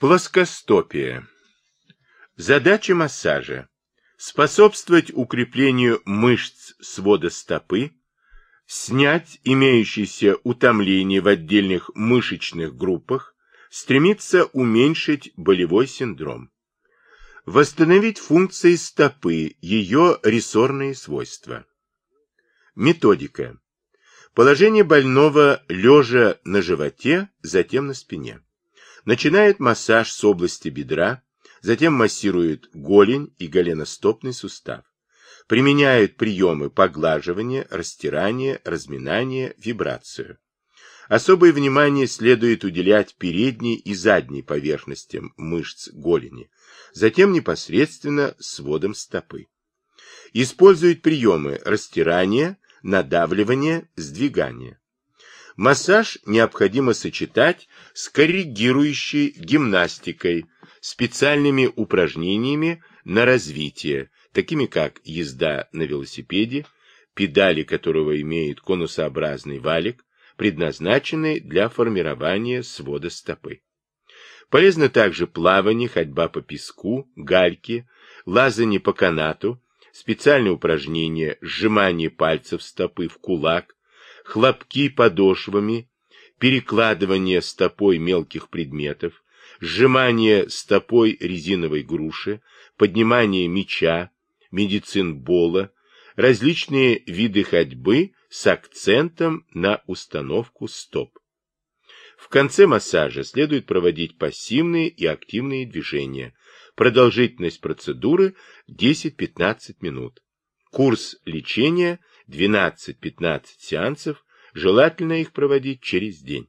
Плоскостопие. Задача массажа – способствовать укреплению мышц свода стопы, снять имеющееся утомление в отдельных мышечных группах, стремиться уменьшить болевой синдром, восстановить функции стопы, ее рессорные свойства. Методика. Положение больного лежа на животе, затем на спине. Начинает массаж с области бедра, затем массирует голень и голеностопный сустав. Применяют приемы поглаживания, растирания, разминания, вибрацию. Особое внимание следует уделять передней и задней поверхностям мышц голени, затем непосредственно сводом стопы. Используют приемы растирания, надавливания, сдвигания. Массаж необходимо сочетать с коррегирующей гимнастикой, специальными упражнениями на развитие, такими как езда на велосипеде, педали которого имеют конусообразный валик, предназначенный для формирования свода стопы. Полезно также плавание, ходьба по песку, гальке, лазание по канату, специальные упражнения, сжимание пальцев стопы в кулак, хлопки подошвами, перекладывание стопой мелких предметов, сжимание стопой резиновой груши, поднимание мяча, медицинбола, различные виды ходьбы с акцентом на установку стоп. В конце массажа следует проводить пассивные и активные движения. Продолжительность процедуры 10-15 минут. Курс лечения 12-15 сеансов, желательно их проводить через день.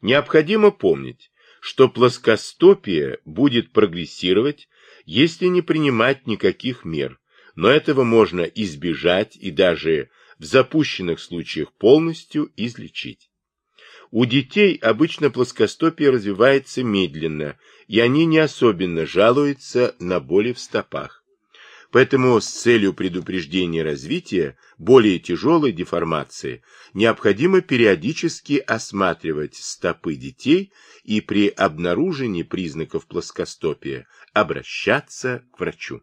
Необходимо помнить, что плоскостопие будет прогрессировать, если не принимать никаких мер, но этого можно избежать и даже в запущенных случаях полностью излечить. У детей обычно плоскостопие развивается медленно, и они не особенно жалуются на боли в стопах. Поэтому с целью предупреждения развития более тяжелой деформации необходимо периодически осматривать стопы детей и при обнаружении признаков плоскостопия обращаться к врачу.